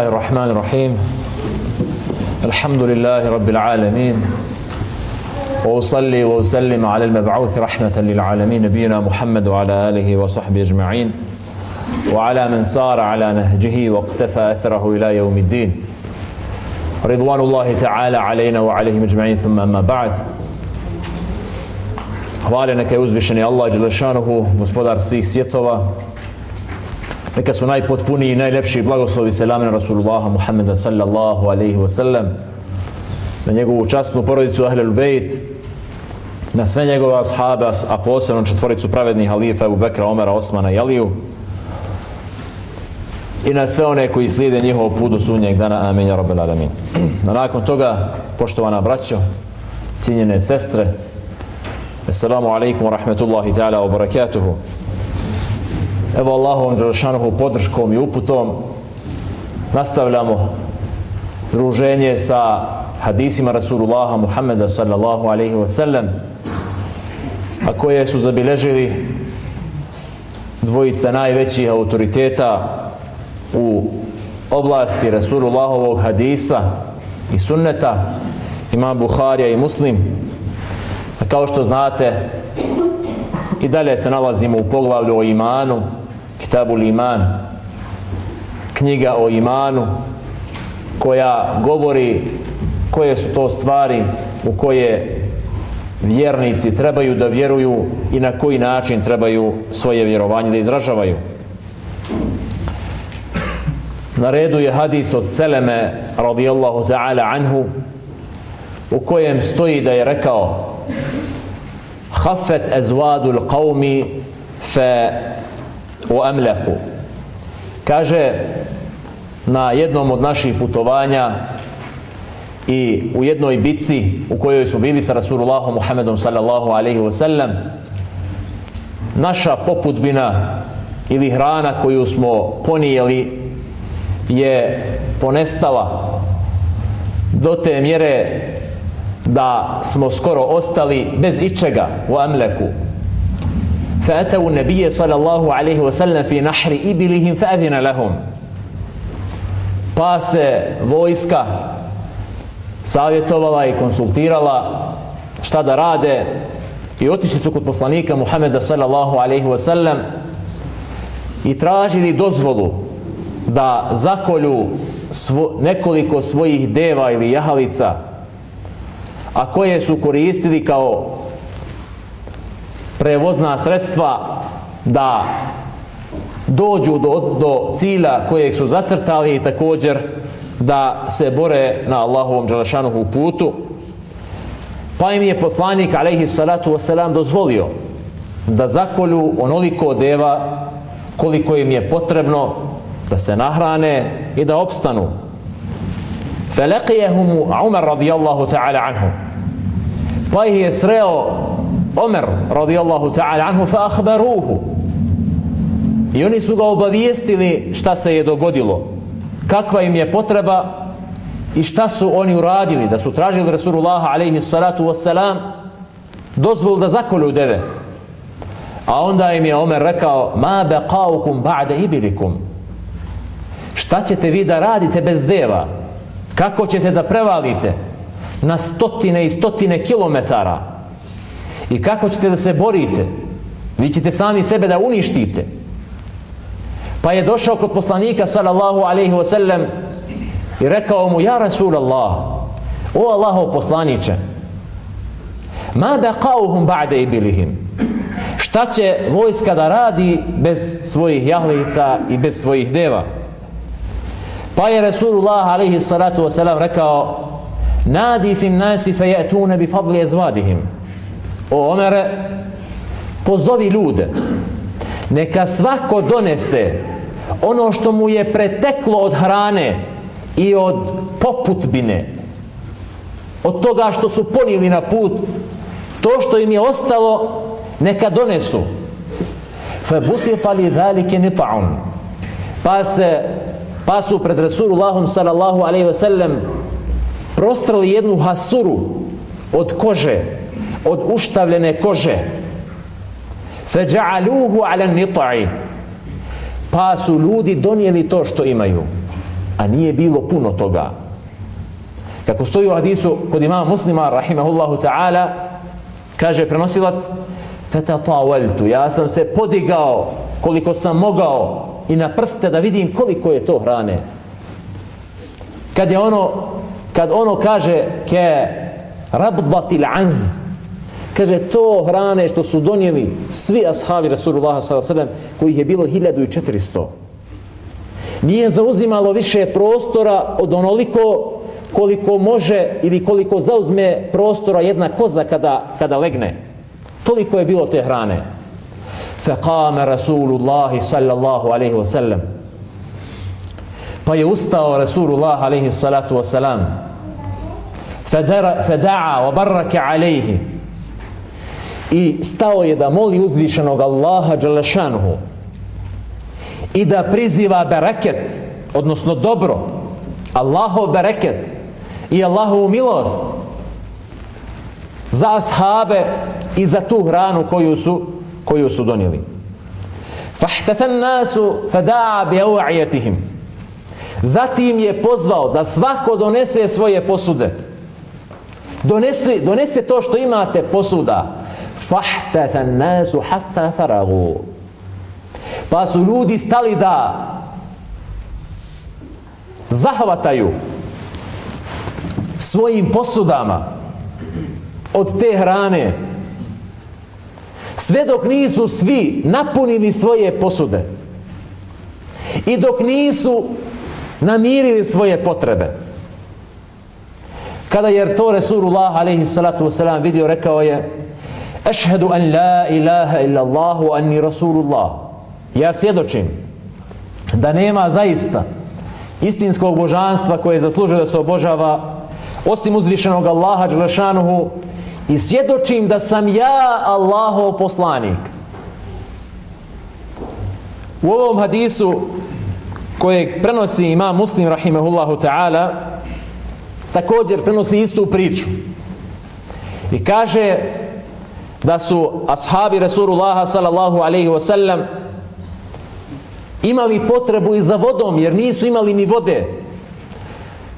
الله الرحمن الرحيم الحمد لله رب العالمين وأصلي وأسلم على المبعوث رحمة للعالمين نبينا محمد وعلى آله وصحبه أجمعين وعلى من سار على نهجه واقتفى أثره إلى يوم الدين رضوان الله تعالى علينا وعليهم أجمعين ثم أما بعد Hvala neka je uzvišeni Allah Đelešanuhu, gospodar svih svjetova. Neka su najpotpuniji i najlepši blagoslovi selame na Rasulullaha Muhammeda sallallahu alaihi wa sallam. Na njegovu častnu porodicu Ahlul Bejt, na sve njegove ashabe, a posebno četvoricu pravednih halifa Ebu Bekra, Omera, Osmana i Aliju. I na sve one koji slijede njihov put do sunnjeg dana. Amin, ja rabbel alamin. Na nakon toga, poštovana braćo, cijenjene sestre, Assalamu alaikum wa rahmetullahi ta'ala wa barakatuhu. Evo Allahovom Đelešanuhu podrškom i uputom nastavljamo druženje sa hadisima Rasulullaha Muhammeda sallallahu alaihi wa sallam a koje su zabilježili dvojica najvećih autoriteta u oblasti Rasulullahovog hadisa i sunneta imam Buharija i Muslim. A kao što znate, i dalje se nalazimo u poglavlju o imanu, Kitabul iman knjiga o imanu koja govori koje su to stvari u koje vjernici trebaju da vjeruju i na koji način trebaju svoje vjerovanje da izražavaju. Na redu je hadis od Seleme radijallahu ta'ala anhu u kojem stoji da je rekao Hafet ezvadul qavmi fe o Amleku. Kaže, na jednom od naših putovanja i u jednoj bitci u kojoj smo bili sa Rasulullahom Muhammedom sallallahu alaihi wa sallam, naša poputbina ili hrana koju smo ponijeli je ponestala do te mjere da smo skoro ostali bez ičega u Amleku. فأتوا النبي صلى الله عليه وسلم في نحر إبلهم فأذن لهم pa se vojska savjetovala i konsultirala šta da rade i otišli su kod poslanika Muhameda sallallahu alaihi wa sallam i tražili dozvolu da zakolju svo, nekoliko svojih deva ili jahalica a koje su koristili kao prevozna sredstva da dođu do, do cilja kojeg su zacrtali i također da se bore na Allahovom dželašanohu putu. Pa im je poslanik alaihi salatu wasalam dozvolio da zakolju onoliko deva koliko im je potrebno da se nahrane i da opstanu. Fa leqijehumu Umar radijallahu ta'ala anhu. Pa ih je sreo Omer radijallahu ta'ala anhu fa akhbaruhu. I oni su ga obavijestili šta se je dogodilo kakva im je potreba i šta su oni uradili da su tražili Rasulullah alaihi salatu wassalam dozvol da zakolju deve. A onda im je Omer rekao ma beqaukum ba'da ibilikum šta ćete vi da radite bez deva? Kako ćete da prevalite na stotine i stotine kilometara? I kako ćete da se borite? Vi ćete sami sebe da uništite. Pa je došao kod poslanika sallallahu alaihi wa sallam i rekao mu ja Rasul Allah o Allahov poslaniće ma beqauhum ba'de ibilihim? Šta će vojska da radi bez svojih jahlica i bez svojih deva? Pa je Resulullah alaihi salatu wasalam rekao Nadi fin nasi fe jetune bi fadli ezvadihim. O Omere Pozovi ljude. Neka svako donese ono što mu je preteklo od hrane i od poputbine. Od toga što su ponijeli na put to što im je ostalo neka donesu. Fe busita li dhalike nita'un. Pa se pa su pred Rasulullahom sallallahu alaihi ve sellem prostrali jednu hasuru od kože, od uštavljene kože. Feđa'aluhu ala nita'i. Pa su ljudi donijeli to što imaju. a nije bilo puno toga. Kako stoji u hadisu kod imama muslima, rahimahullahu ta'ala, kaže prenosilac, fetatawaltu, ja sam se podigao koliko sam mogao i na prste da vidim koliko je to hrane. Kad je ono, kad ono kaže ke rabbatil anz, kaže to hrane što su donijeli svi ashabi Rasulullah s.a.v. kojih je bilo 1400 nije zauzimalo više prostora od onoliko koliko može ili koliko zauzme prostora jedna koza kada, kada legne. Toliko je bilo te hrane. Fekame Rasulullahi sallallahu alaihi wa sallam. Pa je ustao Rasulullah alaihi salatu wa salam. Feda'a wa barrake alaihi. I stao je da moli uzvišenog Allaha Đalešanuhu i da priziva bereket, odnosno dobro, Allahov bereket i Allahovu milost za ashabe i za tu hranu koju su, koju su donijeli. Fahtethan nasu fada'a bi. Zatim je pozvao da svako donese svoje posude. Donesi, donese to što imate posuda. Fahtethan nasu hatta faragu. Pa su ljudi stali da zahvataju svojim posudama od te hrane sve dok nisu svi napunili svoje posude i dok nisu namirili svoje potrebe kada je to Resulullah alaihi salatu wasalam vidio rekao je Ešhedu an la ilaha illa Allahu anni Rasulullah ja svjedočim da nema zaista istinskog božanstva koje zaslužuje da se obožava osim uzvišenog Allaha Đelešanuhu i svjedočim da sam ja Allahov poslanik. U ovom hadisu kojeg prenosi imam muslim rahimehullahu ta'ala također prenosi istu priču i kaže da su ashabi Rasulullaha sallallahu alaihi wasallam imali potrebu i za vodom jer nisu imali ni vode.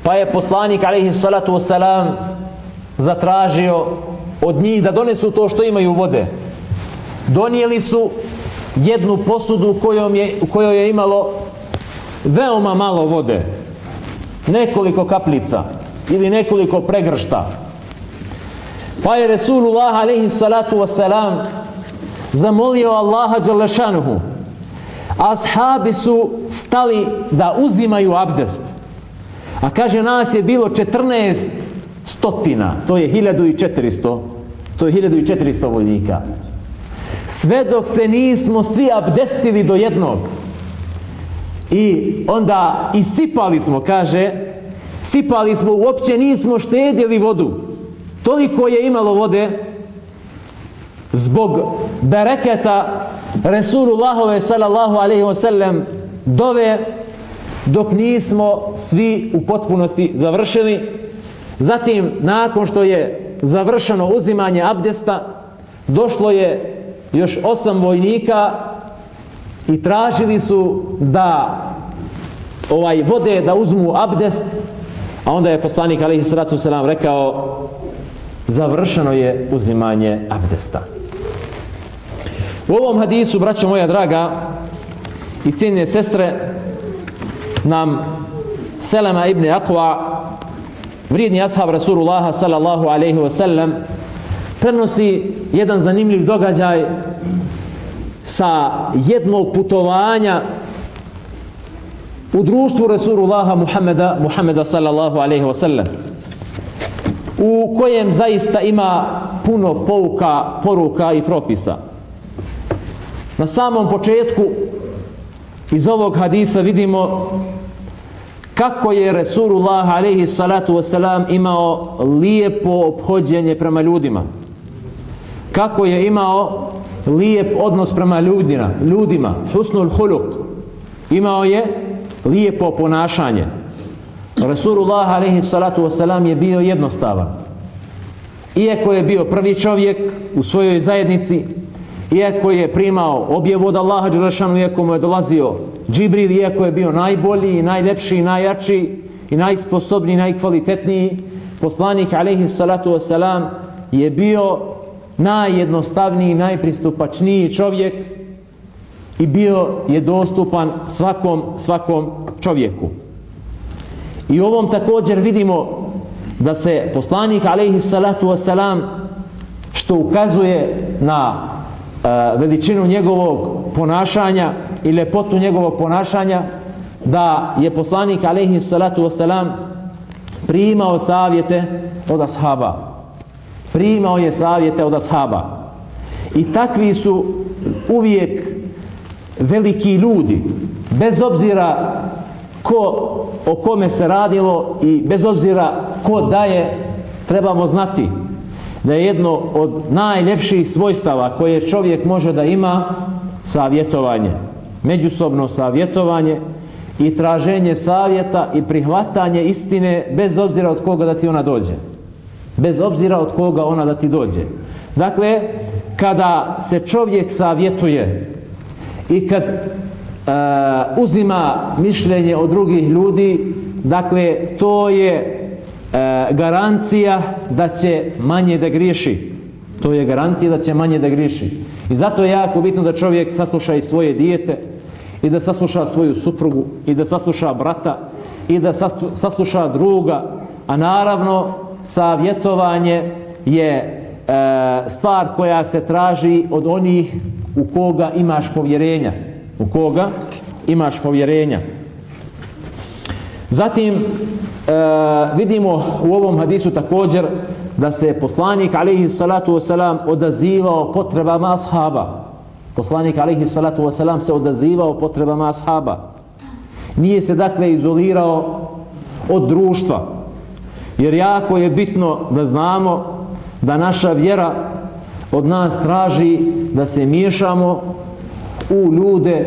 Pa je poslanik alaihi salatu wasalam zatražio od njih da donesu to što imaju vode. Donijeli su jednu posudu kojom je, kojoj je imalo veoma malo vode. Nekoliko kaplica ili nekoliko pregršta pa je Resulullah alaihi salatu wasalam zamolio Allaha Đalešanuhu ashabi su stali da uzimaju abdest. A kaže, nas je bilo 14 stotina, to je 1400, to je 1400 vojnika. Sve dok se nismo svi abdestili do jednog. I onda isipali smo, kaže, sipali smo, uopće nismo štedili vodu. Toliko je imalo vode zbog bereketa Resulullahove sallallahu alaihi wa sallam dove dok nismo svi u potpunosti završili. Zatim, nakon što je završeno uzimanje abdesta, došlo je još osam vojnika i tražili su da ovaj vode da uzmu abdest, a onda je poslanik alaihi sallatu sallam rekao završeno je uzimanje abdesta. U ovom hadisu, braćo moja draga i cijenine sestre, nam Selema ibn Aqwa, vrijedni ashab Rasulullaha sallallahu alaihi wa sallam, prenosi jedan zanimljiv događaj sa jednog putovanja u društvu Rasulullaha Muhammeda, Muhammeda sallallahu alaihi wa sallam u kojem zaista ima puno pouka, poruka i propisa. Na samom početku iz ovog hadisa vidimo kako je Resulullah alaihi salatu wasalam imao lijepo obhođenje prema ljudima. Kako je imao lijep odnos prema ljudima, ljudima, husnul huluk. Imao je lijepo ponašanje. Resulullah alaihi salatu wasalam je bio jednostavan. Iako je bio prvi čovjek u svojoj zajednici, iako je primao objev od Allaha Đelešanu, iako mu je dolazio Džibril, iako je bio najbolji, i najlepši, i najjači, i najsposobniji, i najkvalitetniji, poslanik, alaihi salatu wasalam, je bio najjednostavniji, najpristupačniji čovjek i bio je dostupan svakom, svakom čovjeku. I ovom također vidimo da se poslanik alejhi salatu wasalam što ukazuje na e, veličinu njegovog ponašanja i lepotu njegovog ponašanja da je poslanik alejhi salatu wasalam primao savjete od ashaba. Primao je savjete od ashaba. I takvi su uvijek veliki ljudi bez obzira ko, o kome se radilo i bez obzira ko daje, trebamo znati da je jedno od najljepših svojstava koje čovjek može da ima savjetovanje, međusobno savjetovanje i traženje savjeta i prihvatanje istine bez obzira od koga da ti ona dođe. Bez obzira od koga ona da ti dođe. Dakle, kada se čovjek savjetuje i kad Eh, uzima mišljenje od drugih ljudi, dakle, to je eh, garancija da će manje da griješi. To je garancija da će manje da griješi. I zato je jako bitno da čovjek sasluša i svoje dijete, i da sasluša svoju suprugu, i da sasluša brata, i da sasluša druga, a naravno savjetovanje je e, stvar koja se traži od onih u koga imaš povjerenja u koga imaš povjerenja. Zatim e, vidimo u ovom hadisu također da se poslanik alaihi salatu wasalam odazivao potrebama ashaba. Poslanik alaihi salatu wasalam se odazivao potrebama ashaba. Nije se dakle izolirao od društva. Jer jako je bitno da znamo da naša vjera od nas traži da se miješamo u ljude,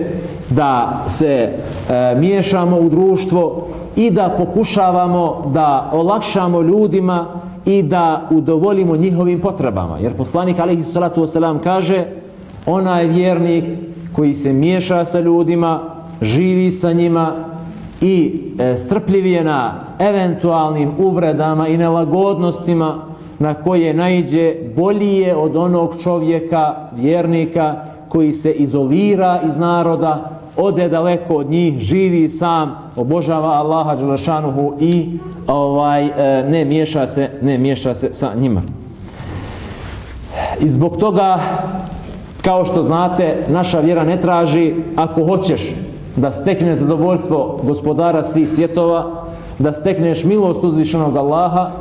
da se e, miješamo u društvo i da pokušavamo da olakšamo ljudima i da udovolimo njihovim potrebama. Jer poslanik alaihi salatu wasalam kaže onaj vjernik koji se miješa sa ljudima, živi sa njima i e, strpljiv je na eventualnim uvredama i nelagodnostima na koje najđe bolji je od onog čovjeka, vjernika, koji se izolira iz naroda, ode daleko od njih, živi sam, obožava Allaha Đelešanuhu i ovaj e, ne miješa se, ne miješa se sa njima. I zbog toga, kao što znate, naša vjera ne traži, ako hoćeš da stekne zadovoljstvo gospodara svih svjetova, da stekneš milost uzvišenog Allaha,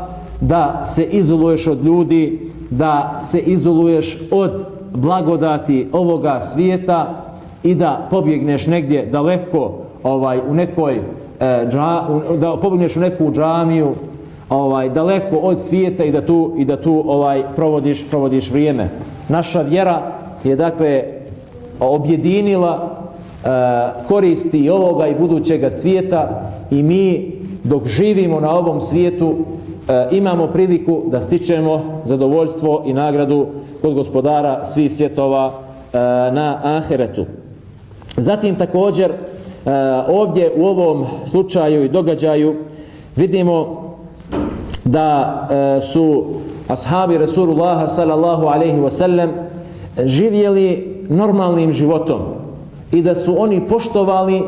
da se izoluješ od ljudi, da se izoluješ od blagodati ovoga svijeta i da pobjegneš negdje daleko ovaj u nekoj e, dža, u, da pobjegneš u neku džamiju ovaj daleko od svijeta i da tu i da tu ovaj provodiš provodiš vrijeme. Naša vjera je dakle objedinila e, koristi ovoga i budućega svijeta i mi dok živimo na ovom svijetu e, imamo priliku da stičemo zadovoljstvo i nagradu kod gospodara svih svjetova e, na ahiretu. Zatim također e, ovdje u ovom slučaju i događaju vidimo da e, su ashabi Rasulullah sallallahu alaihi wasallam živjeli normalnim životom i da su oni poštovali e,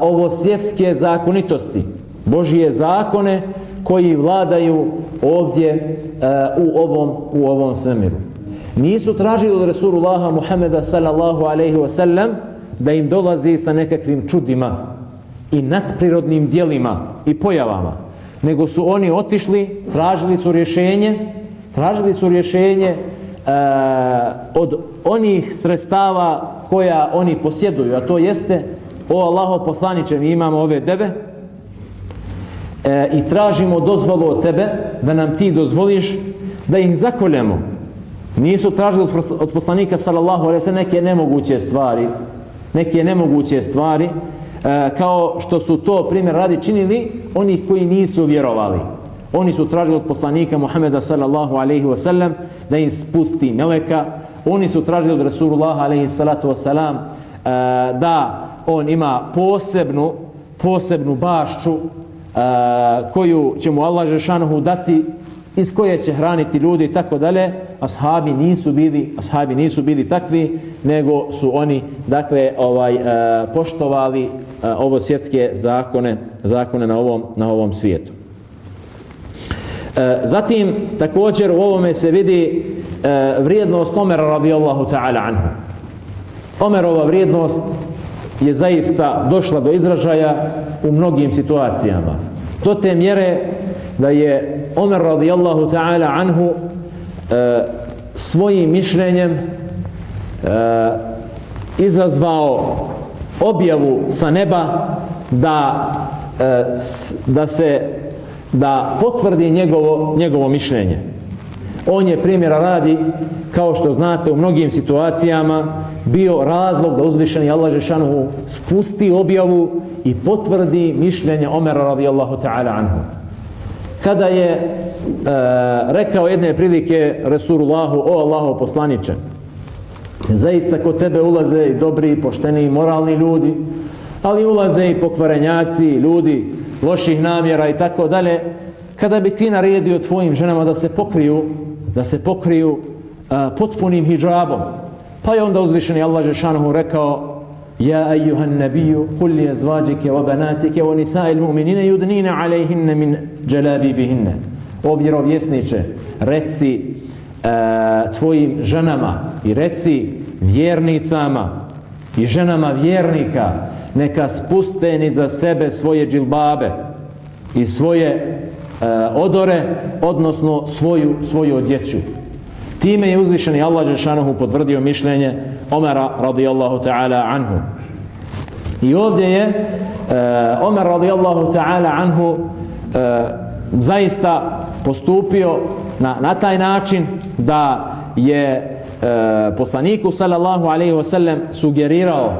ovo svjetske zakonitosti, Božije zakone koji vladaju ovdje e, u ovom, u ovom svemiru. Nisu tražili od Resulullaha Muhammeda sallallahu alejhi ve sellem da im dolazi sa nekakvim čudima i nadprirodnim dijelima i pojavama, nego su oni otišli, tražili su rješenje, tražili su rješenje e, od onih sredstava koja oni posjeduju, a to jeste o Allaho poslaniće, mi imamo ove debe e, i tražimo dozvolu od tebe da nam ti dozvoliš da ih zakoljemo Nisu tražili od poslanika sallallahu alejhi ve neke nemoguće stvari, neke nemoguće stvari, e, kao što su to primjer radi činili oni koji nisu vjerovali. Oni su tražili od poslanika Muhameda sallallahu alejhi ve sellem da im spusti meleka. Oni su tražili od Rasulullah alejhi salatu ve selam e, da on ima posebnu posebnu bašću a, koju će mu Allah Žešanohu dati iz koje će hraniti ljudi i tako dalje, ashabi nisu bili, ashabi nisu bili takvi, nego su oni dakle ovaj e, poštovali e, ovo svjetske zakone, zakone na ovom na ovom svijetu. E, zatim također u ovome se vidi e, vrijednost Omera radijallahu ta'ala anhu. Omerova vrijednost je zaista došla do izražaja u mnogim situacijama. Do te mjere da je Omer radijallahu ta'ala anhu e, svojim mišljenjem e, izazvao objavu sa neba da e, da se da potvrdi njegovo, njegovo mišljenje. On je primjera radi, kao što znate, u mnogim situacijama bio razlog da uzvišeni Allah Žešanuhu spusti objavu i potvrdi mišljenje Omera radijallahu ta'ala anhu. Kada je e, rekao jedne prilike Resulullahu, o Allaho poslaniče, zaista kod tebe ulaze i dobri, i pošteni, i moralni ljudi, ali ulaze i pokvarenjaci, ljudi loših namjera i tako dalje, kada bi ti naredio tvojim ženama da se pokriju, da se pokriju a, potpunim hijabom. Pa je onda uzvišeni Allah Žešanohu rekao Ja ejuhan nabiju, kul li zvađike wa banatike wa nisail mu'minine judnine alejhinne min dželabi bihinne. O vjerovjesniče, reci a, tvojim ženama i reci vjernicama i ženama vjernika neka spuste ni za sebe svoje džilbabe i svoje E, odore, odnosno svoju, svoju odjeću. Time je uzvišeni Allah Žešanohu potvrdio mišljenje Omera radijallahu ta'ala anhu. I ovdje je uh, Omer radijallahu ta'ala anhu uh, zaista postupio na, na taj način da je uh, poslaniku sallallahu alaihi wa sallam sugerirao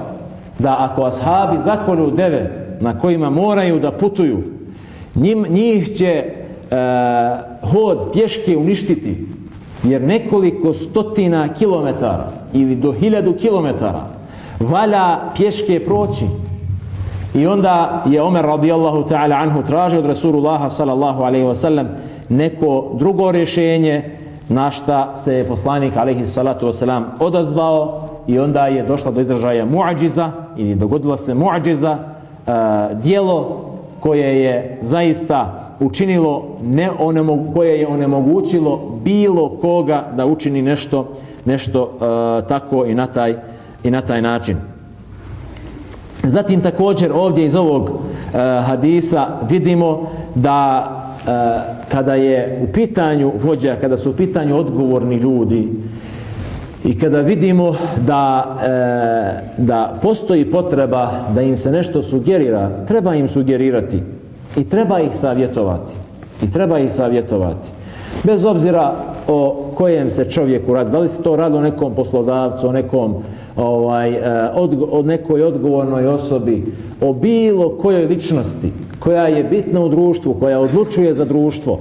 da ako ashabi zakolju deve na kojima moraju da putuju njim, njih će E, hod pješke uništiti jer nekoliko stotina kilometara ili do hiljadu kilometara valja pješke proći. I onda je Omer radijallahu ta'ala anhu tražio od Rasulullaha sallallahu alaihi wa sallam neko drugo rješenje na šta se je poslanik alaihi salatu wa sallam odazvao i onda je došla do izražaja muadžiza ili dogodila se muadžiza uh, e, dijelo koje je zaista učinilo ne onemogu, koje je onemogućilo bilo koga da učini nešto nešto e, tako i na taj i na taj način. Zatim također ovdje iz ovog e, hadisa vidimo da e, kada je u pitanju vođa, kada su u pitanju odgovorni ljudi i kada vidimo da, e, da postoji potreba da im se nešto sugerira, treba im sugerirati i treba ih savjetovati. I treba ih savjetovati. Bez obzira o kojem se čovjeku radi, da li se to radi o nekom poslodavcu, o nekom ovaj, e, od, od nekoj odgovornoj osobi, o bilo kojoj ličnosti koja je bitna u društvu, koja odlučuje za društvo,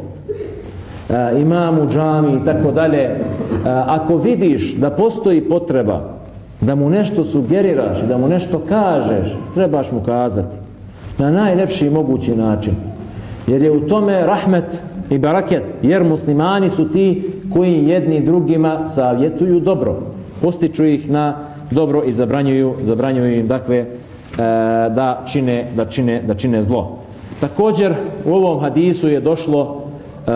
e, imam u džami i tako dalje, e, ako vidiš da postoji potreba da mu nešto sugeriraš i da mu nešto kažeš, trebaš mu kazati na najlepši mogući način. Jer je u tome rahmet i baraket, jer muslimani su ti koji jedni drugima savjetuju dobro, postiču ih na dobro i zabranjuju, zabranjuju im dakle e, da čine, da čine, da čine zlo. Također u ovom hadisu je došlo e,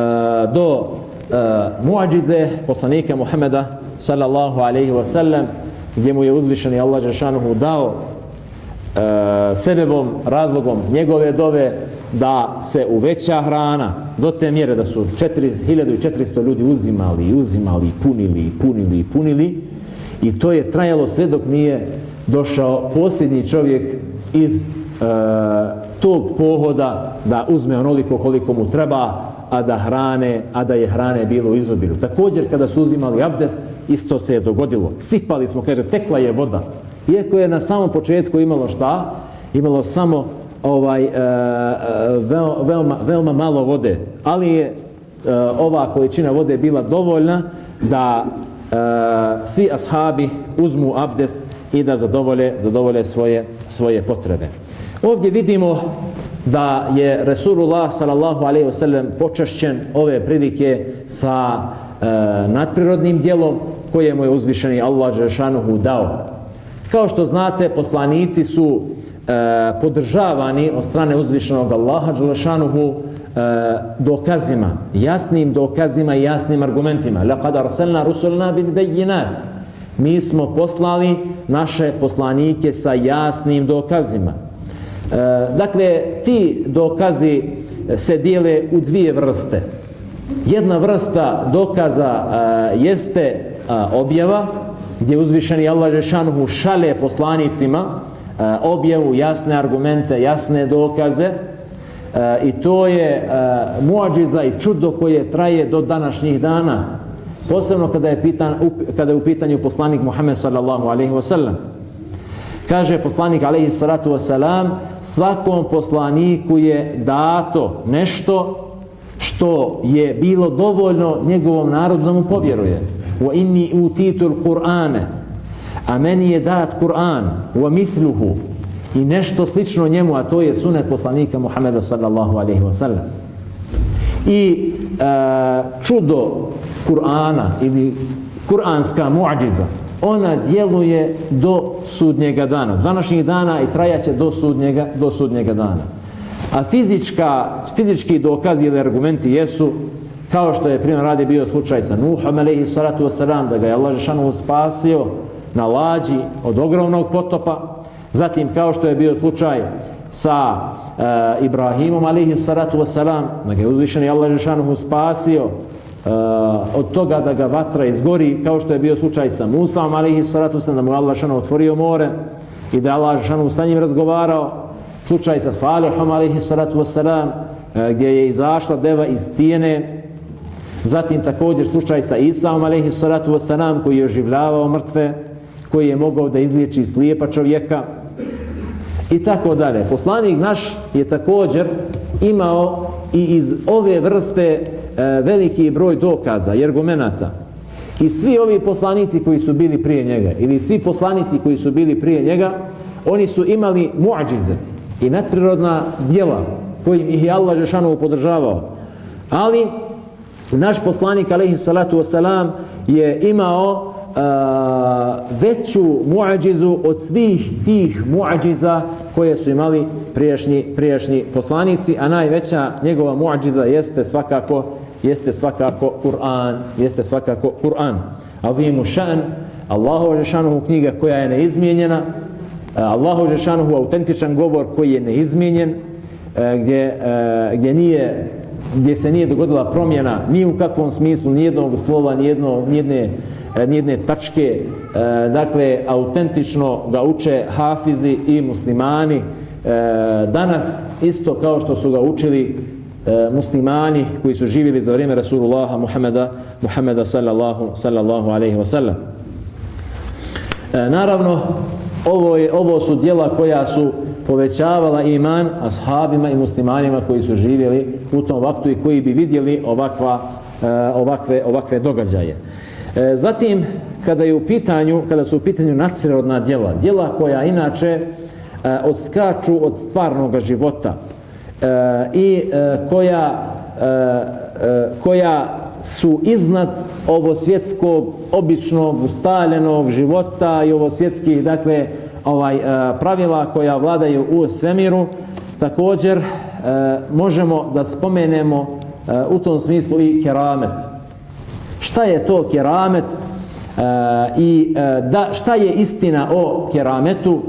do e, muadžize poslanika Muhameda sallallahu alaihi wa sallam gdje mu je uzvišeni Allah Žešanuhu dao E, sebebom, razlogom njegove dove da se uveća hrana do te mjere da su 4400 ljudi uzimali, uzimali, punili, punili, punili i to je trajalo sve dok nije došao posljednji čovjek iz e, tog pohoda da uzme onoliko koliko mu treba a da hrane, a da je hrane bilo u izobilju. Također kada su uzimali abdest, isto se je dogodilo. Sipali smo, kaže, tekla je voda. Iako je na samom početku imalo šta? Imalo samo ovaj e, e veoma, veoma malo vode, ali je e, ova količina vode bila dovoljna da e, svi ashabi uzmu abdest i da zadovolje, zadovolje svoje, svoje potrebe. Ovdje vidimo da je Resulullah sallallahu alaihi wasallam počašćen ove prilike sa e, nadprirodnim dijelom koje mu je uzvišeni Allah Žešanuhu dao. Kao što znate, poslanici su e, podržavani od strane uzvišenog Allaha Žešanuhu e, dokazima, jasnim dokazima i jasnim argumentima. Laqad arsalna rusulna bil bayinat. Mi smo poslali naše poslanike sa jasnim dokazima. E, dakle, ti dokazi se dijele u dvije vrste. Jedna vrsta dokaza e, jeste e, objava, gdje uzvišeni Allah Žešanuhu šale poslanicima eh, objavu, jasne argumente, jasne dokaze eh, i to je a, muadžiza i čudo koje traje do današnjih dana. Posebno kada je, pitan, kada je u pitanju poslanik Muhammed sallallahu alaihi wasallam. Kaže poslanik alaihi salatu wasalam, svakom poslaniku je dato nešto što je bilo dovoljno njegovom narodu da mu povjeruje. Wa inni utitu al-Qur'ane, a meni je dat Kur'an, wa mithluhu, i nešto slično njemu, a to je sunet poslanika Muhammeda sallallahu alaihi wasallam. I e, čudo Kur'ana ili kur'anska muadžiza, ona djeluje do sudnjega dana. Današnjih dana i trajaće do sudnjega, do sudnjega dana. A fizička, fizički dokazi ili argumenti jesu kao što je primjer radi bio slučaj sa Nuhom alaihi salatu wasalam da ga je Allah Žešanu spasio na lađi od ogromnog potopa. Zatim kao što je bio slučaj sa e, Ibrahimom alaihi salatu wasalam da ga je uzvišeni Allah Žešanu spasio e, od toga da ga vatra izgori, kao što je bio slučaj sa Musaom, alejhi salatu vesselam da mu Allah šano otvorio more i da Allah šano sa njim razgovarao, slučaj sa Salihom, alejhi salatu wasalam, eh, gdje je izašla deva iz tijene, zatim također slučaj sa Isaom, alihi salatu wasalam, koji je oživljavao mrtve, koji je mogao da izliječi slijepa čovjeka, i tako dalje. Poslanik naš je također imao i iz ove vrste E, veliki broj dokaza i argumenata. i svi ovi poslanici koji su bili prije njega ili svi poslanici koji su bili prije njega oni su imali muadžize i nadprirodna djela kojim ih je Allah Žešanovu podržavao ali naš poslanik alaihi salatu wasalam je imao a, veću muadžizu od svih tih muadžiza koje su imali prijašnji, prijašnji poslanici a najveća njegova muadžiza jeste svakako jeste svakako Kur'an, jeste svakako Kur'an. Azimu šan, Allahu Žešanuhu knjiga koja je neizmijenjena, Allahu Žešanuhu autentičan govor koji je neizmijenjen, e, gdje, e, gdje, nije, gdje se nije dogodila promjena ni u kakvom smislu, ni jednog slova, ni, jedno, ni, jedne, e, ni jedne tačke. E, dakle, autentično ga uče hafizi i muslimani, e, danas isto kao što su ga učili e, muslimani koji su živjeli za vrijeme Rasulullaha Muhammeda, Muhammeda sallallahu, sallallahu alaihi wa sallam. E, naravno, ovo, je, ovo su dijela koja su povećavala iman ashabima i muslimanima koji su živjeli u tom vaktu i koji bi vidjeli ovakva, e, ovakve, ovakve događaje. E, zatim, kada je u pitanju, kada su u pitanju nadprirodna djela, djela koja inače e, odskaču od stvarnog života, i koja, koja su iznad ovo svjetskog običnog ustaljenog života i ovo svjetskih dakle ovaj e, pravila koja vladaju u svemiru. Također e, možemo da spomenemo e, u tom smislu i keramet. Šta je to keramet i da šta je istina o kerametu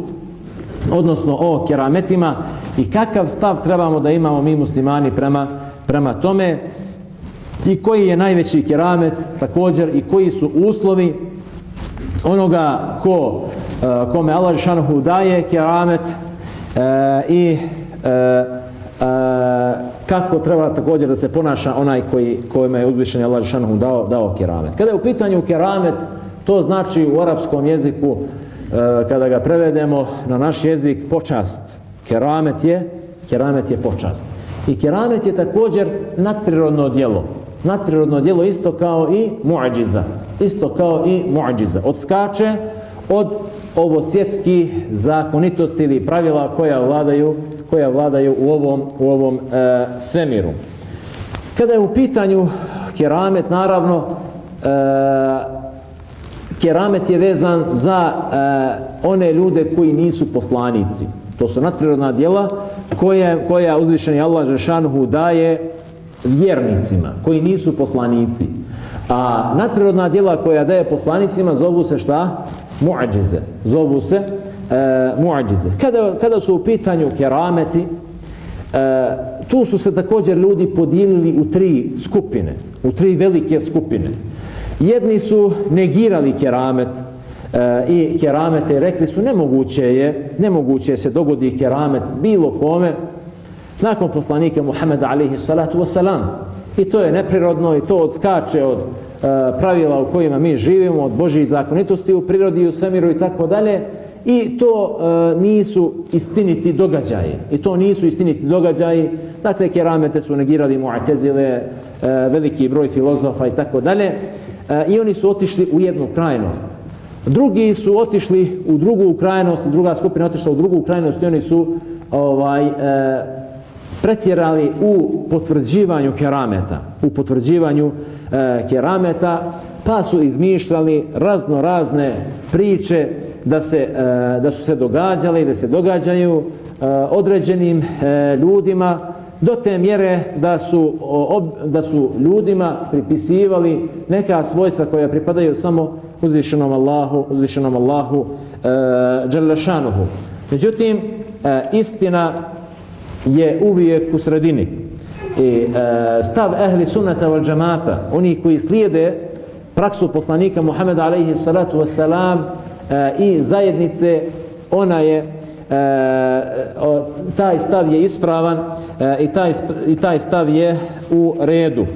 odnosno o kerametima i kakav stav trebamo da imamo mi muslimani prema, prema tome i koji je najveći keramet također i koji su uslovi onoga ko, e, kome Allah šanuhu daje keramet e, i e, kako treba također da se ponaša onaj koji, kojima je uzvišen Allah šanuhu dao, dao keramet. Kada je u pitanju keramet, to znači u arapskom jeziku E, kada ga prevedemo na naš jezik počast. Keramet je keramet je počast. I keramet je također nadprirodno djelo. Nadprirodno djelo isto kao i muadžiza isto kao i muadžiza odskače od ovo svjetskih zakonitosti ili pravila koja vladaju koja vladaju u ovom u ovom e, svemiru. Kada je u pitanju keramet, naravno, e, keramet je vezan za e, one ljude koji nisu poslanici. To su nadprirodna djela koje, koja uzvišeni Allah Žešanhu daje vjernicima koji nisu poslanici. A nadprirodna djela koja daje poslanicima zovu se šta? Muadžize. Zovu se e, muadžize. Kada, kada su u pitanju kerameti, e, tu su se također ljudi podijelili u tri skupine, u tri velike skupine. Jedni su negirali keramet e, i keramete rekli su nemoguće je, nemoguće se dogodi keramet bilo kome nakon poslanika Muhammeda alaihi salatu wasalam. I to je neprirodno i to odskače od e, pravila u kojima mi živimo, od Božih zakonitosti u prirodi i u svemiru i tako dalje. I to e, nisu istiniti događaji. I to nisu istiniti događaji. Dakle, keramete su negirali mu'atezile, e, veliki broj filozofa i tako dalje. E, I oni su otišli u jednu krajnost. Drugi su otišli u drugu krajnost, druga skupina otišla u drugu krajnost i oni su ovaj, e, pretjerali u potvrđivanju kerameta, u potvrđivanju e, kerameta, pa su izmišljali razno razne priče da, se, e, da su se događale i da se događaju e, određenim e, ljudima do te mjere da su, ob, da su ljudima pripisivali neka svojstva koja pripadaju samo uzvišenom Allahu, uzvišenom Allahu e, Đelešanuhu. Međutim, e, istina je uvijek u sredini. I e, stav ehli sunnata val džamata, oni koji slijede praksu poslanika Muhammeda alaihi salatu wasalam e, i zajednice, ona je e, o, taj stav je ispravan e, i, taj, i taj stav je u redu.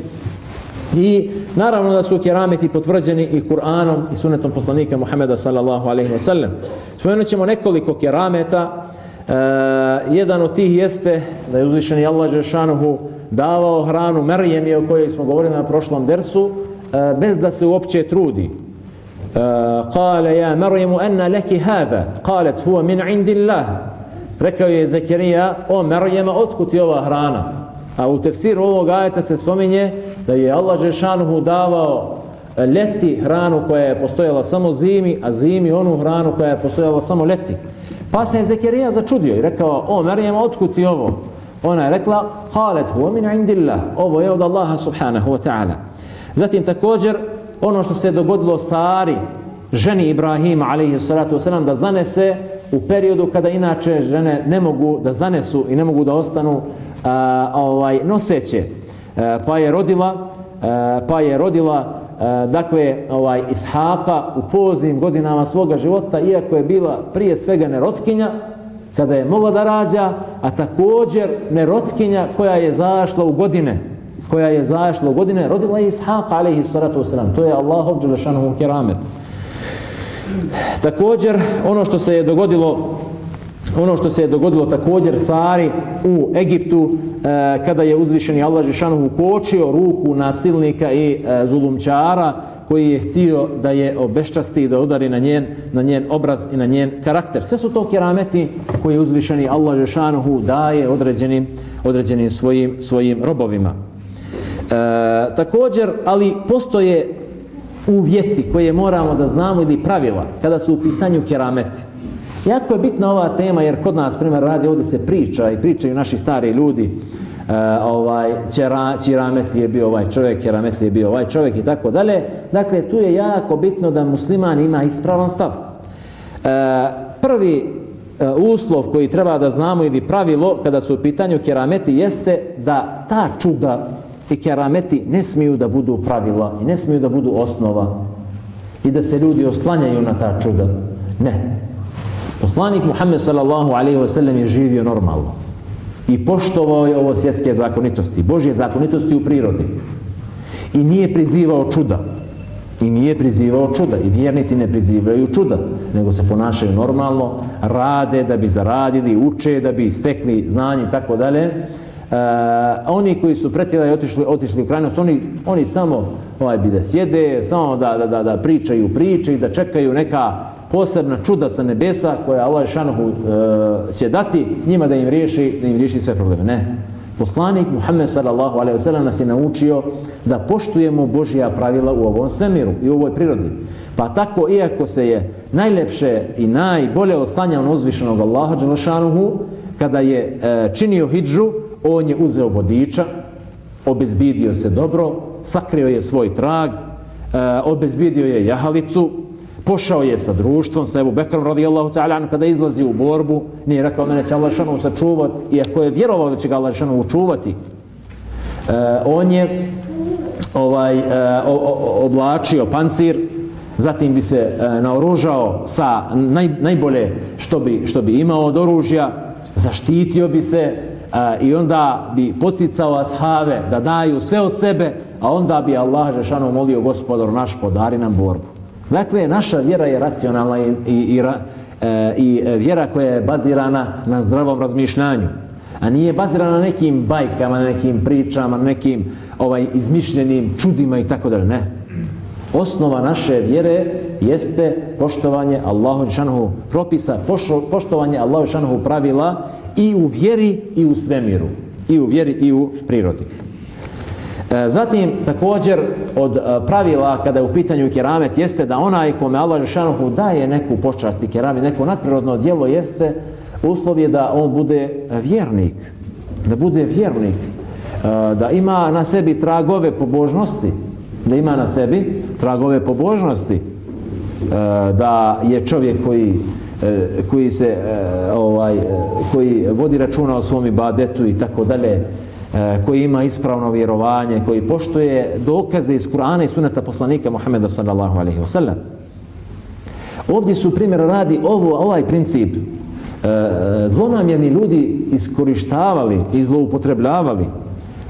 I naravno da su kerameti potvrđeni i Kur'anom i sunnetom poslanika Muhammeda sallallahu alaihi wa sallam. Spomenut ćemo nekoliko kerameta E, jedan od tih jeste da je uzvišeni Allah Žešanuhu davao hranu Merijemi o kojoj smo govorili na prošlom dersu e, bez da se uopće trudi. E, kale ja Merijemu enna leki hada kalet huwa min indillah rekao je Zekirija o Merijema otkud je ova hrana? A u tefsiru ovog ajeta se spominje da je Allah Žešanuhu davao leti hranu koja je postojala samo zimi a zimi onu hranu koja je postojala samo leti Pa se je Zekerija začudio i rekao, o Marijem, otkud ti ovo? Ona je rekla, halet huwa min indillah, ovo je od Allaha subhanahu wa ta'ala. Zatim također, ono što se dogodilo Sari, ženi Ibrahima, alaihi salatu wasalam, da zanese u periodu kada inače žene ne mogu da zanesu i ne mogu da ostanu a, ovaj noseće. A, pa je rodila, a, pa je rodila E, dakle, ovaj, Ishaqa u poznim godinama svoga života, iako je bila prije svega nerotkinja, kada je mogla da rađa, a također nerotkinja koja je zašla u godine, koja je zašla u godine, rodila je Ishaqa, alaihi salatu wasalam. To je Allahov dželešanovom keramet. Također, ono što se je dogodilo ono što se je dogodilo također Sari u Egiptu e, kada je uzvišeni Allah Žešanu ukočio ruku nasilnika i e, zulumčara koji je htio da je obeščasti i da udari na njen, na njen obraz i na njen karakter. Sve su to kerameti koji je uzvišeni Allah Žešanu daje određenim, određenim svojim, svojim robovima. E, također, ali postoje uvjeti koje moramo da znamo ili pravila kada su u pitanju kerameti. Jako je bitna ova tema jer kod nas primjer radi ovdje se priča i pričaju naši stari ljudi uh, ovaj Čirametli je bio ovaj čovjek, Čirametli je bio ovaj čovjek i tako dalje. Dakle, tu je jako bitno da musliman ima ispravan stav. Uh, prvi uh, uslov koji treba da znamo ili pravilo kada su u pitanju kerameti jeste da ta čuda i kerameti ne smiju da budu pravila i ne smiju da budu osnova i da se ljudi oslanjaju na ta čuda. Ne. Poslanik Muhammed sallallahu alaihi wasallam je živio normalno i poštovao je ovo svjetske zakonitosti, Božje zakonitosti u prirodi. I nije prizivao čuda. I nije prizivao čuda. I vjernici ne prizivaju čuda, nego se ponašaju normalno, rade da bi zaradili, uče da bi stekli znanje i tako dalje. Uh, oni koji su pretjerali otišli otišli u krajnost oni oni samo ovaj bi da sjede samo da, da, da, da pričaju priče i da čekaju neka posebna čuda sa nebesa koja Allah Žešanuhu e, će dati njima da im riješi, da im riješi sve probleme. Ne. Poslanik Muhammed sallallahu alaihi wa sallam nas je naučio da poštujemo Božija pravila u ovom svemiru i u ovoj prirodi. Pa tako, iako se je najlepše i najbolje ostanjao na uzvišenog Allaha Đelešanuhu, kada je e, činio hidžu, on je uzeo vodiča, obezbidio se dobro, sakrio je svoj trag, e, obezbidio je jahalicu, pošao je sa društvom, sa Ebu Bekrom radijallahu ta'ala, kada izlazi u borbu, nije rekao mene će Allah šanu sačuvat, iako je vjerovao da će ga Allah šanu učuvati. E, on je ovaj, e, o, o, oblačio pancir, zatim bi se e, naoružao sa naj, najbolje što bi, što bi imao od oružja, zaštitio bi se, i onda bi poticao ashave da daju sve od sebe, a onda bi Allah Žešanu molio gospodar naš podari nam borbu. Dakle, naša vjera je racionalna i, i, i, e, i e, vjera koja je bazirana na zdravom razmišljanju. A nije bazirana na nekim bajkama, na nekim pričama, na nekim ovaj, izmišljenim čudima i tako dalje. Ne. Osnova naše vjere jeste poštovanje Allahu Žešanu propisa, poštovanje Allahu Žešanu pravila i u vjeri i u svemiru. I u vjeri i u prirodi. E, zatim, također, od e, pravila kada je u pitanju keramet jeste da onaj kome Allah Žešanohu daje neku počast i keramet, neko nadprirodno djelo jeste uslov je da on bude vjernik. Da bude vjernik. E, da ima na sebi tragove pobožnosti. Da ima na sebi tragove pobožnosti. Da je čovjek koji koji se ovaj koji vodi računa o svom ibadetu i tako dalje E, koji ima ispravno vjerovanje koji poštuje dokaze iz Kur'ana i Sunneta poslanika Muhameda sallallahu alaihi wasallam. ovdje su primjer radi ovo ovaj princip e, zlonamjerni ljudi iskorištavali i zloupotrebljavali.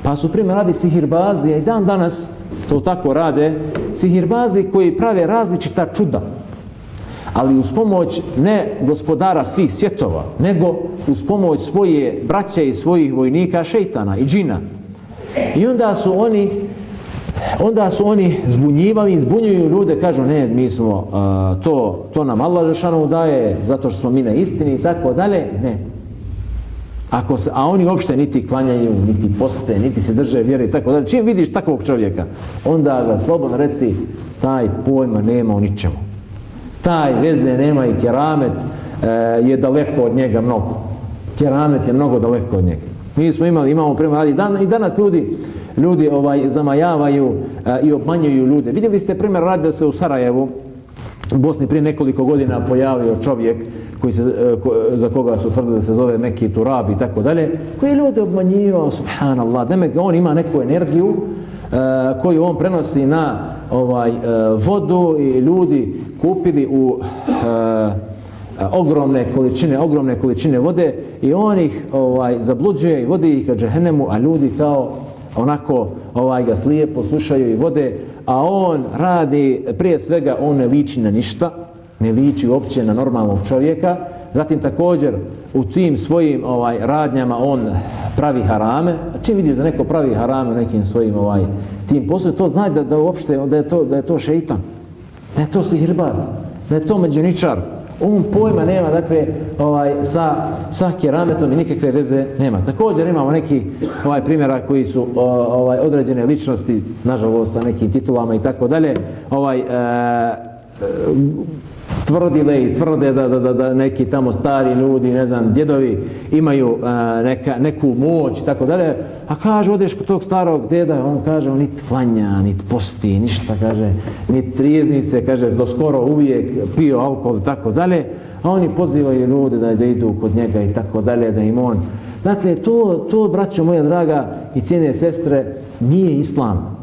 Pa su primjer radi sihirbazi i dan danas to tako rade. Sihirbazi koji prave različita čuda ali uz pomoć ne gospodara svih svjetova, nego uz pomoć svoje braće i svojih vojnika šeitana i džina. I onda su oni onda su oni zbunjivali i zbunjuju ljude, kažu ne, mi smo uh, to, to nam Allah Žešanovu daje zato što smo mi na istini i tako dalje, ne. Ako se, a oni uopšte niti klanjaju, niti poste, niti se drže vjere i tako dalje. Čim vidiš takvog čovjeka, onda ga slobodno reci, taj pojma nema o ničemu taj veze nema i keramet e, je daleko od njega mnogo. Keramet je mnogo daleko od njega. Mi smo imali, imamo prema radi, dan, i danas ljudi ljudi ovaj zamajavaju e, i obmanjuju ljude. Vidjeli ste primjer radi da se u Sarajevu u Bosni prije nekoliko godina pojavio čovjek koji se, e, ko, za koga su tvrdili da se zove neki Turab i tako dalje, koji ljude obmanjio, subhanallah, da on ima neku energiju E, koju on prenosi na ovaj e, vodu i ljudi kupili u e, ogromne količine ogromne količine vode i on ih ovaj zabluđuje i vodi ih ka džehennemu a ljudi kao onako ovaj ga slijepo slušaju i vode a on radi prije svega on ne liči na ništa ne liči uopće na normalnog čovjeka. Zatim također u tim svojim ovaj radnjama on pravi harame. A čim vidi da neko pravi harame nekim svojim ovaj tim poslom, to znaj da, da uopšte da je to, da je to šeitan. Da je to sihirbaz. Da je to međuničar. On pojma nema, dakle, ovaj, sa, sa kerametom i nikakve veze nema. Također imamo neki ovaj primjera koji su ovaj određene ličnosti, nažalost, sa nekim titulama i tako dalje, ovaj, e, tvrdile i tvrde da, da, da, da neki tamo stari ljudi, ne znam, djedovi imaju a, neka, neku moć i tako dalje, a kaže, odeš kod tog starog deda, on kaže, on niti klanja, niti posti, ništa, kaže, niti trijezni se, kaže, do skoro uvijek pio alkohol i tako dalje, a oni pozivaju ljude da, da idu kod njega i tako dalje, da im on... Dakle, to, to, braćo moja draga i cijene sestre, nije islam.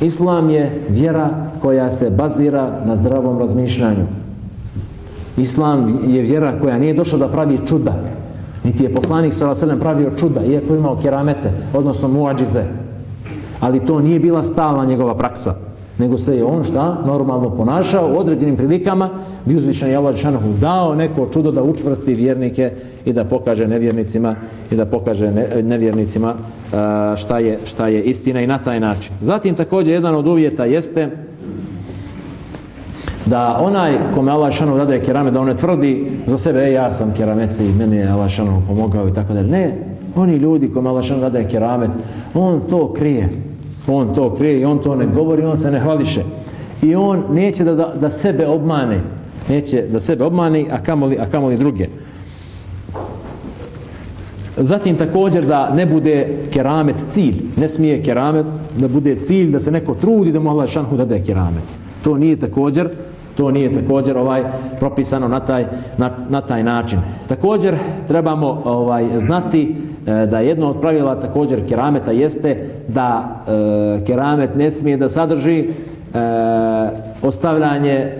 Islam je vjera koja se bazira na zdravom razmišljanju. Islam je vjera koja nije došla da pravi čuda. Niti je poslanik s.a.v. pravio čuda, iako imao keramete, odnosno muadžize. Ali to nije bila stalna njegova praksa. Nego se je on šta normalno ponašao u određenim prilikama, bi uzvišen je Allah Žešanohu dao neko čudo da učvrsti vjernike i da pokaže nevjernicima i da pokaže nevjernicima šta je, šta je istina i na taj način. Zatim također jedan od uvjeta jeste da onaj kome Allah šanu dade keramet, da on ne tvrdi za sebe, e, ja sam kerametli, meni je Allah šanu pomogao i tako dalje. Ne, oni ljudi kome Allah šanu dade keramet, on to krije. On to krije i on to ne govori, on se ne hvališe. I on neće da, da, da sebe obmane, neće da sebe obmani, a kamoli, a kamoli druge. Zatim također da ne bude keramet cilj. Ne smije keramet da bude cilj da se neko trudi da mu Allah šanhu dade keramet. To nije također to nije također ovaj propisano na taj, na, na taj način. Također trebamo ovaj znati e, da jedno od pravila također kerameta jeste da e, keramet ne smije da sadrži e, ostavljanje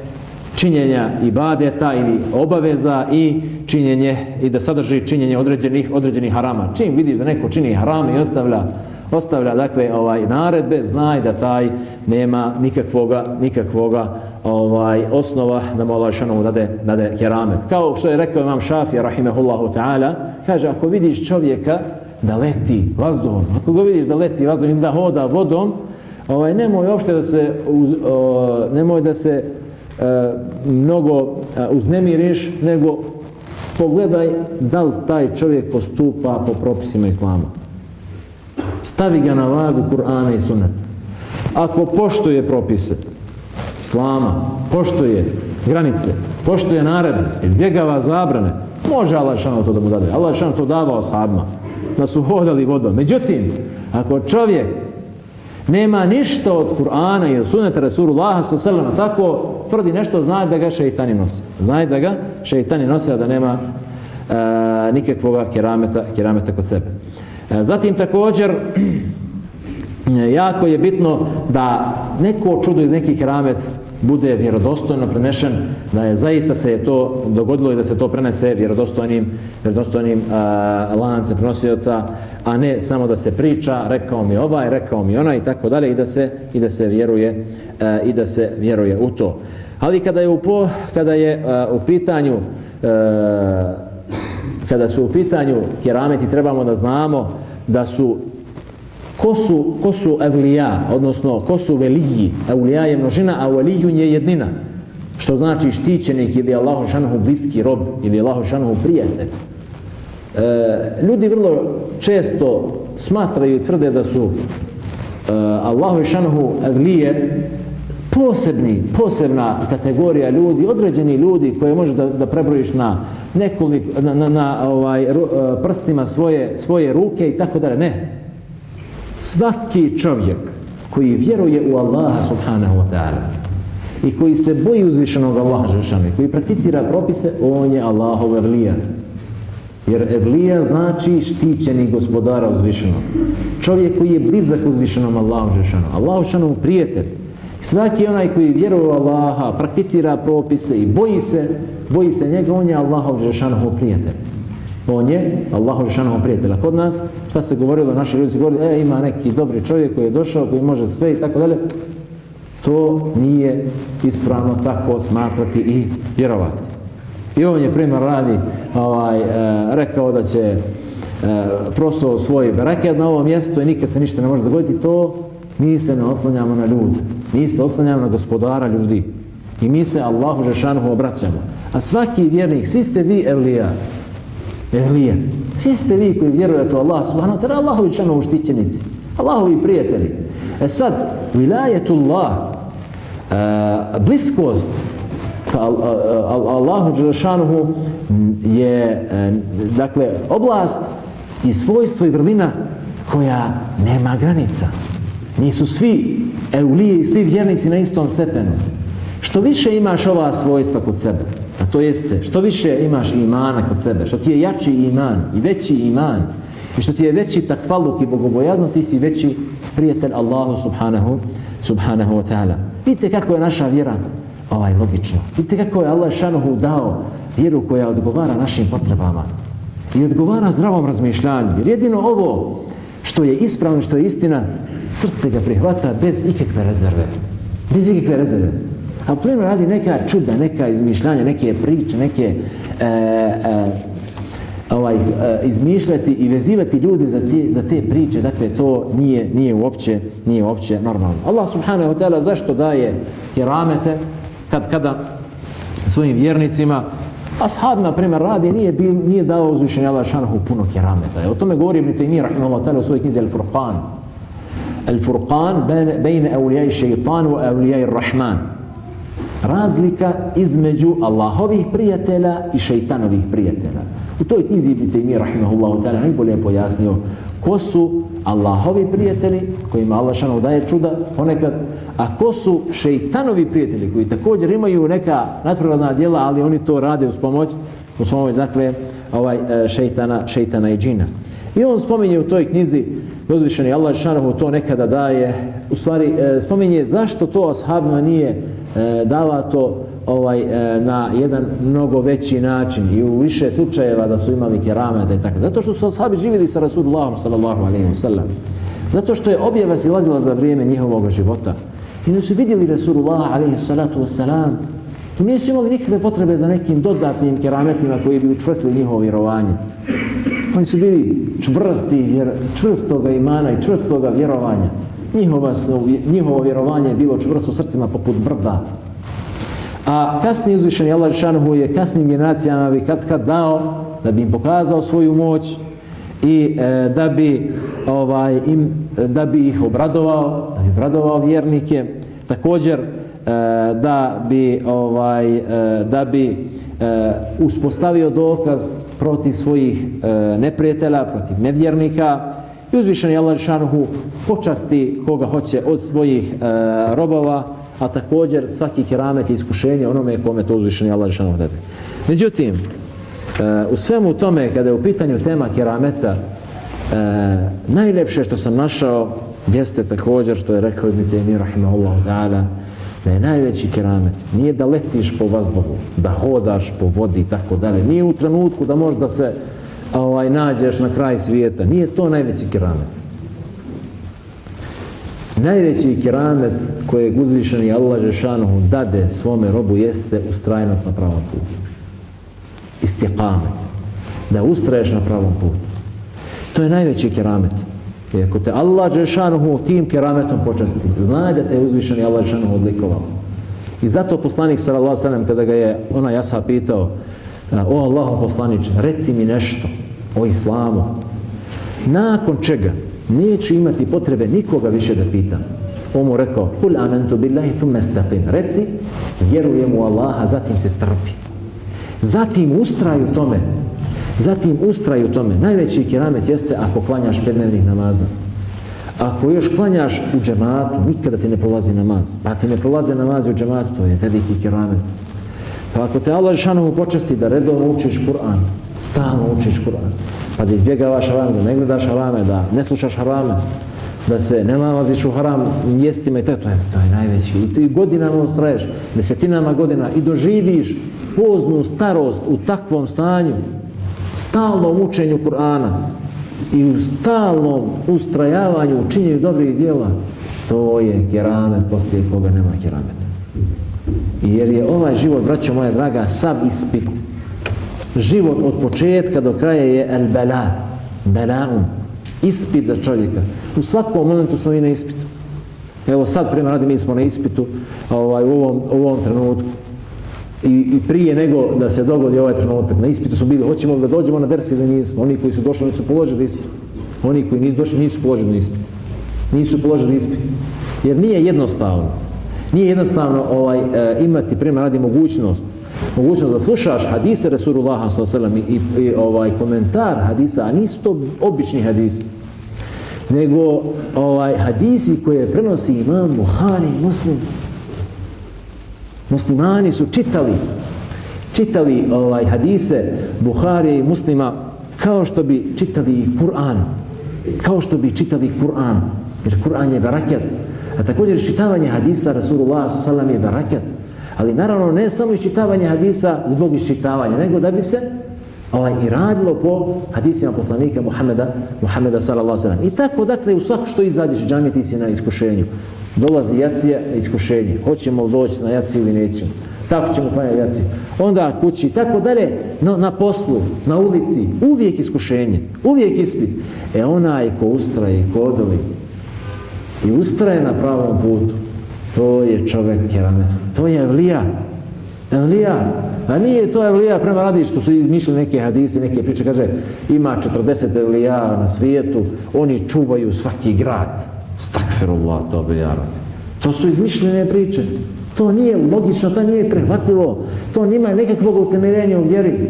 činjenja ibadeta ili obaveza i činjenje i da sadrži činjenje određenih određenih harama. Čim vidiš da neko čini haram i ostavlja ostavlja dakle ovaj naredbe, znaj da taj nema nikakvoga nikakvoga ovaj osnova da mu Allah šanu dade, dade keramet. Kao što je rekao imam Šafija rahimehullahu ta'ala, kaže ako vidiš čovjeka da leti vazduhom, ako ga vidiš da leti vazduhom ili da hoda vodom, ovaj, nemoj uopšte da se, uz, o, nemoj da se e, mnogo e, uznemiriš, nego pogledaj da li taj čovjek postupa po propisima Islama. Stavi ga na vagu Kur'ana i Sunnata. Ako poštuje propise slama, poštuje granice, poštuje naredbe, izbjegava zabrane, može Allah šano to da mu dade. Allah šano to davao sahabima, da su hodali vodom. Međutim, ako čovjek nema ništa od Kur'ana i od sunneta Rasulullaha sa selama, tako tvrdi nešto, zna da ga šeitani nose. Zna da ga šeitani nose, a da nema e, nikakvog kerameta, kerameta kod sebe. E, zatim također, e, jako je bitno da neko čudo ili neki keramet bude vjerodostojno prenešen, da je zaista se je to dogodilo i da se to prenese vjerodostojnim, vjerodostojnim uh, lance prenosioca, a ne samo da se priča, rekao mi ovaj, rekao mi ona i tako dalje i da se i da se vjeruje uh, i da se vjeruje u to. Ali kada je u po, kada je uh, u pitanju uh, kada su u pitanju kerameti trebamo da znamo da su ko su, ko su evlija, odnosno ko su veliji, evlija je množina, a velijun je jednina. Što znači štićenik ili Allahu šanuhu bliski rob ili Allahu šanuhu prijatelj. E, ljudi vrlo često smatraju i tvrde da su e, Allahu šanuhu evlije posebni, posebna kategorija ljudi, određeni ljudi koje može da, da prebrojiš na nekolik, na, na, na ovaj, e, prstima svoje, svoje ruke i tako dalje. Ne, svaki čovjek koji vjeruje u Allaha subhanahu wa ta'ala i koji se boji uzvišenog Allaha žešanu koji prakticira propise, on je Allahov evlija. Jer evlija znači štićeni gospodara uzvišenog. Čovjek koji je blizak uzvišenom Allahu žešanu. Allahu žešanu prijatelj. Svaki onaj koji vjeruje u Allaha, prakticira propise i boji se, boji se njega, on je Allahov žešanu prijatelj on je Allahu prijatelj. A Kod nas, šta se govorilo, naši ljudi se govorili, e, ima neki dobri čovjek koji je došao, koji može sve i tako dalje. To nije ispravno tako smatrati i vjerovati. I on je primjer radi ovaj, e, rekao da će e, prosao svoj bereket na ovom mjestu i nikad se ništa ne može dogoditi. To mi se ne oslanjamo na ljude. Mi se oslanjamo na gospodara ljudi. I mi se Allahu Žešanuhu obraćamo. A svaki vjernik, svi ste vi evlija, Evlija. Svi ste vi koji vjerujete u Allah subhanahu wa ta'ala, Allahovi čanovi štićenici, Allahovi prijatelji. E sad, vilajetullah, uh, bliskost ka e, e, Allahu Đelešanuhu je, dakle, oblast i svojstvo i vrlina koja nema granica. Nisu svi eulije i svi vjernici na istom stepenu. Što više imaš ova svojstva kod sebe, A to jeste, što više imaš imana kod sebe, što ti je jači iman i veći iman, i što ti je veći takvaluk i bogobojaznost, ti si veći prijatelj Allahu subhanahu, subhanahu wa ta'ala. Vidite kako je naša vjera ovaj, logično. Vidite kako je Allah šanuhu dao vjeru koja odgovara našim potrebama i odgovara zdravom razmišljanju. Jer jedino ovo što je ispravno, što je istina, srce ga prihvata bez ikakve rezerve. Bez ikakve rezerve. A pleno radi neka čuda, neka izmišljanja, neke priče, neke e, e, ovaj, e, izmišljati i vezivati ljude za te, za te priče. Dakle, to nije, nije, uopće, nije uopće normalno. Allah subhanahu wa ta'ala zašto daje keramete? kad kada svojim vjernicima Ashab, na primjer, radi, nije, bil, nije dao uzvišenje Allah šanahu puno kerameta. O tome govori Ibn Taymiyyah, rahimahullah ta'ala, u svojoj knjizi Al-Furqan. Al-Furqan bejne eulijaj šeitan u eulijaj rahman. Razlika između Allahovih prijatelja i šeitanovih prijatelja. U toj knjizi Ibn Taymiyyah, rahimahullah ta'ala, najbolje je pojasnio ko su Allahovi prijatelji kojima Allah šanahu daje čuda ponekad, a ko su šeitanovi prijatelji koji također imaju neka nadprirodna djela, ali oni to rade uz pomoć, uz pomoć, dakle, ovaj, e, šeitana, šeitana i džina. I on spominje u toj knjizi, uzvišeni Allah Žešanohu to nekada daje, u stvari e, spominje zašto to ashabima nije e, davato ovaj e, na jedan mnogo veći način i u više slučajeva da su imali keramete i tako. Zato što su ashabi živjeli sa Rasulullahom sallallahu alejhi ve sellem. Zato što je objava silazila za vrijeme njihovog života. I nisu vidjeli Rasulullah alejhi salatu vesselam. I nisu imali nikakve potrebe za nekim dodatnim kerametima koji bi učvrstili njihovo vjerovanje. Oni su bili čvrsti, jer čvrstoga imana i čvrstoga vjerovanja. Njihova, njihovo vjerovanje je bilo čvrsto srcima poput brda, A kasnije uzvišeni Allah Žešanuhu je kasnim generacijama bi kad kad dao da bi im pokazao svoju moć i e, da bi ovaj im da bi ih obradovao, da bi obradovao vjernike. Također e, da bi ovaj e, da bi e, uspostavio dokaz protiv svojih e, neprijatelja, protiv nevjernika i uzvišeni Allah Žešanuhu počasti koga hoće od svojih e, robova a također svaki keramet i iskušenje onome kome to uzvišeni Allah Žešanuhu dade. Međutim, e, u svemu tome, kada je u pitanju tema kerameta, e, najljepše što sam našao jeste također što je rekao Ibn Taymi rahimahullahu ta'ala da je najveći keramet nije da letiš po vazduhu, da hodaš po vodi i tako dalje. Nije u trenutku da možda se ovaj, nađeš na kraj svijeta. Nije to najveći keramet. Najveći keramet koje uzvišeni Allah Žešanohu dade svome robu jeste ustrajnost na pravom putu. Istiqamet. Da ustraješ na pravom putu. To je najveći keramet. I ako te Allah Žešanohu tim kerametom počasti, znaj da te je uzvišeni Allah Žešanohu odlikovao. I zato poslanik sallallahu sallam kada ga je ona jasa pitao o Allahu poslaniče, reci mi nešto o islamu. Nakon čega neću imati potrebe nikoga više da pitam. On mu rekao, kul amentu billahi thumme staqim. Reci, vjerujem u Allaha, zatim se strpi. Zatim ustraju tome. Zatim ustraj u tome. Najveći keramet jeste ako klanjaš petdnevnih namaza. Ako još klanjaš u džematu, nikada ti ne prolazi namaz. Pa ti ne prolaze namazi u džematu, to je veliki keramet. Pa ako te Allah Žešanovu počesti da redovno učiš Kur'an, stalno učiš Kur'an, pa da izbjegavaš harame, da ne gledaš harame, da ne slušaš harame, da se ne nalaziš u haram mjestima i tako, to je, to je najveći. I ti godinama ustraješ, desetinama godina i doživiš poznu starost u takvom stanju, stalnom učenju Kur'ana i u stalnom ustrajavanju u činjenju dobrih dijela, to je keramet poslije koga nema kerameta. Jer je ovaj život, braćo moja draga, sav ispit život od početka do kraja je el bela, belaum, ispit za čovjeka. U svakom momentu smo i na ispitu. Evo sad, prema radi, mi smo na ispitu ovaj, u, ovom, u ovom trenutku. I, I prije nego da se dogodi ovaj trenutak, na ispitu smo bili, hoćemo da dođemo na dersi ili nismo. Oni koji su došli, oni su položili ispit. Oni koji nisu došli, nisu položili ispit. Nisu položili ispit. Jer nije jednostavno. Nije jednostavno ovaj, e, imati, prema radi, mogućnost mogućnost da slušaš hadise Resulullaha s.a.v. I, i ovaj komentar hadisa, a nisu to obični hadisi, nego ovaj hadisi koje prenosi imam Buhari muslim. Muslimani su čitali čitali ovaj hadise Buhari i muslima kao što bi čitali Kur'an. Kao što bi čitali Kur'an. Jer Kur'an je barakat. A također čitavanje hadisa Rasulullah s.a.v. je barakat. Ali naravno ne samo iščitavanje hadisa zbog iščitavanja, nego da bi se ovaj, i radilo po hadisima poslanika Muhammeda, Muhammeda sallallahu sallam. I tako dakle u svako što izađeš džamije, ti si na iskušenju. Dolazi jacija na iskušenje. Hoćemo li doći na jaci ili nećemo. Tako ćemo klanjati jaci. Onda kući i tako dalje, no, na poslu, na ulici, uvijek iskušenje, uvijek ispit. E onaj ko ustraje, ko odovi i ustraje na pravom putu, to je čovjek keramet. To je evlija. Evlija. A nije to evlija prema radi što su izmišljali neke hadise, neke priče. Kaže, ima 40 evlija na svijetu, oni čuvaju svaki grad. Estagfirullah, to bi ja To su izmišljene priče. To nije logično, to nije prehvatljivo. To nima nekakvog utemeljenja u vjeri.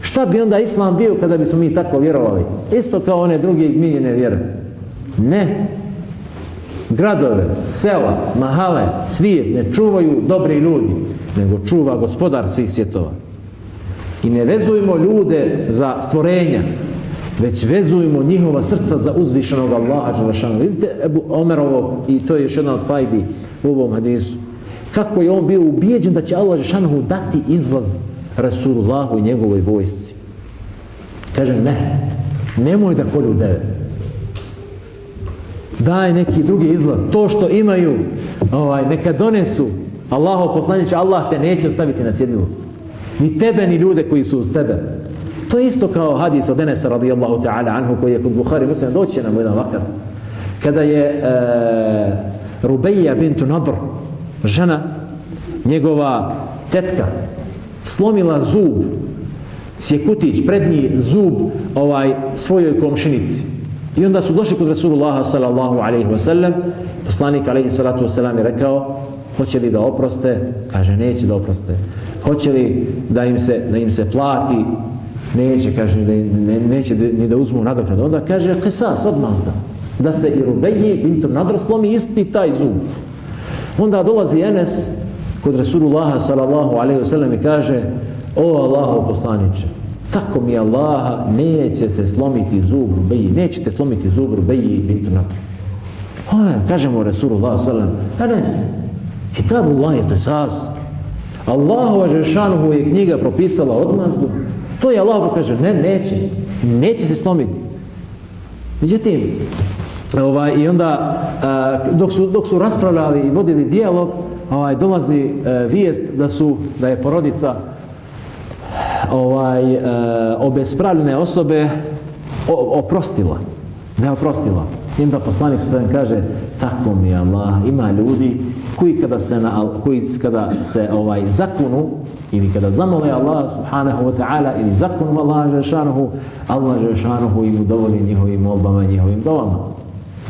Šta bi onda islam bio kada bismo mi tako vjerovali? Isto kao one druge izmijenjene vjere. Ne. Gradove, sela, mahale, svijet ne čuvaju dobri ljudi, nego čuva gospodar svih svjetova. I ne vezujemo ljude za stvorenja, već vezujemo njihova srca za uzvišenog Allaha Đelešanu. Vidite Ebu Omerovo, i to je još jedna od fajdi u ovom hadisu, kako je on bio ubijeđen da će Allah Đelešanu dati izlaz Rasulullahu i njegovoj vojsci. Kaže, ne, nemoj da kolju deve. Daj neki drugi izlaz. To što imaju, ovaj, neka donesu. Allaho poslaniće, Allah te neće ostaviti na cjedilu. Ni tebe, ni ljude koji su uz tebe. To je isto kao hadis od Enesa radijallahu ta'ala anhu koji je kod Buhari muslim doći nam u jedan vakat. Kada je e, Rubeja bintu Nadr, žena, njegova tetka, slomila zub, sjekutić, prednji zub ovaj svojoj komšinici. I onda su došli kod Rasulullah sallallahu alaihi wasallam, poslanik alaihi salatu wasallam je rekao, hoće li da oproste? Kaže, neće da oproste. Hoće li da im se, da im se plati? Neće, kaže, da, ne, neće ni da uzmu nadoknadu. Onda kaže, kesas, odmazda. Da se i Rubeji bintu nadr slomi isti taj zub. Onda dolazi Enes kod Rasulullaha sallallahu alaihi wasallam i kaže, o Allaho poslaniče, tako mi Allaha neće se slomiti zub Rubeji, nećete slomiti zub Rubeji bintu nadra. kaže kažemo Rasulullah sallam, Enes, Kitabullah je to sas. Allahova Žešanuhu je knjiga propisala odmazdu. To je Allah kaže, ne, neće. Neće se slomiti. Međutim, ovaj, i onda dok su, dok su raspravljali i vodili dijalog, ovaj, dolazi e, vijest da su da je porodica ovaj, e, obespravljene osobe oprostila. Ne oprostila. I onda poslanik se kaže, tako mi Allah, ima ljudi koji kada se na, koji kada se ovaj zakunu ili kada zamole Allah subhanahu wa ta'ala ili zakunu Allah Žešanuhu, Allah Žešanuhu im udovolji njihovim molbama i njihovim dovama.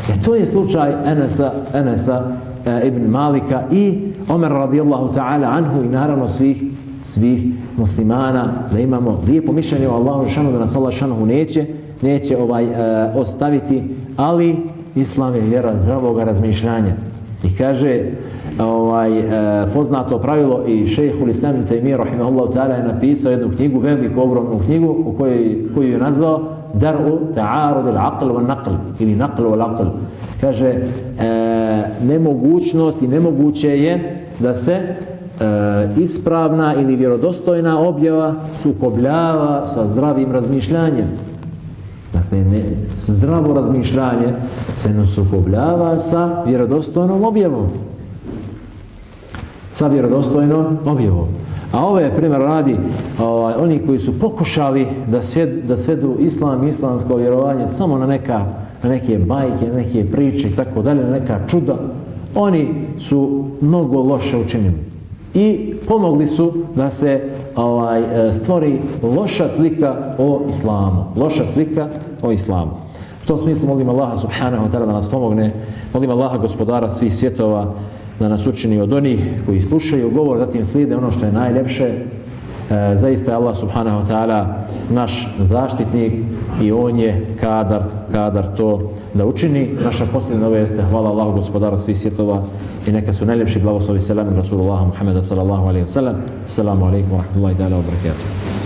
E to je slučaj Enesa, Enesa e, ibn Malika i Omer radijallahu ta'ala anhu i naravno svih svih muslimana da imamo lijepo mišljenje o Allahu žešanohu da nas Allah žešanohu neće neće ovaj e, ostaviti ali islam je vjera zdravog razmišljanja i kaže ovaj, e, poznato pravilo i šejhul Islam ibn rahimahullahu ta'ala je napisao jednu knjigu, veliku, ogromnu knjigu u kojoj, koju je nazvao Dar'u ta'arud al-aql wa naql ili naql wa aql. Kaže e, nemogućnost i nemoguće je da se e, ispravna ili vjerodostojna objava sukobljava sa zdravim razmišljanjem. Dakle, ne, zdravo razmišljanje se ne sukobljava sa vjerodostojnom objavom sa vjerodostojnom objavom. A ove je primjer radi ovaj, oni koji su pokušali da, sved, da svedu islam i islamsko vjerovanje samo na, neka, na neke bajke, na neke priče i tako dalje, na neka čuda, oni su mnogo loše učinili. I pomogli su da se ovaj e, stvori loša slika o islamu. Loša slika o islamu. U tom smislu molim Allaha subhanahu wa ta'ala da nas pomogne. Molim Allaha gospodara svih svjetova da nas učini od onih koji slušaju govor, zatim slijede ono što je najljepše. E, zaista je Allah subhanahu wa ta'ala naš zaštitnik i on je kadar, kadar to da učini. Naša posljedna nove je hvala Allahu gospodaru svih svjetova i neka su najljepši blagoslovi selam Rasulullah Muhammeda sallallahu alaihi wa sallam. Assalamu alaikum wa rahmatullahi ta'ala wa barakatuh.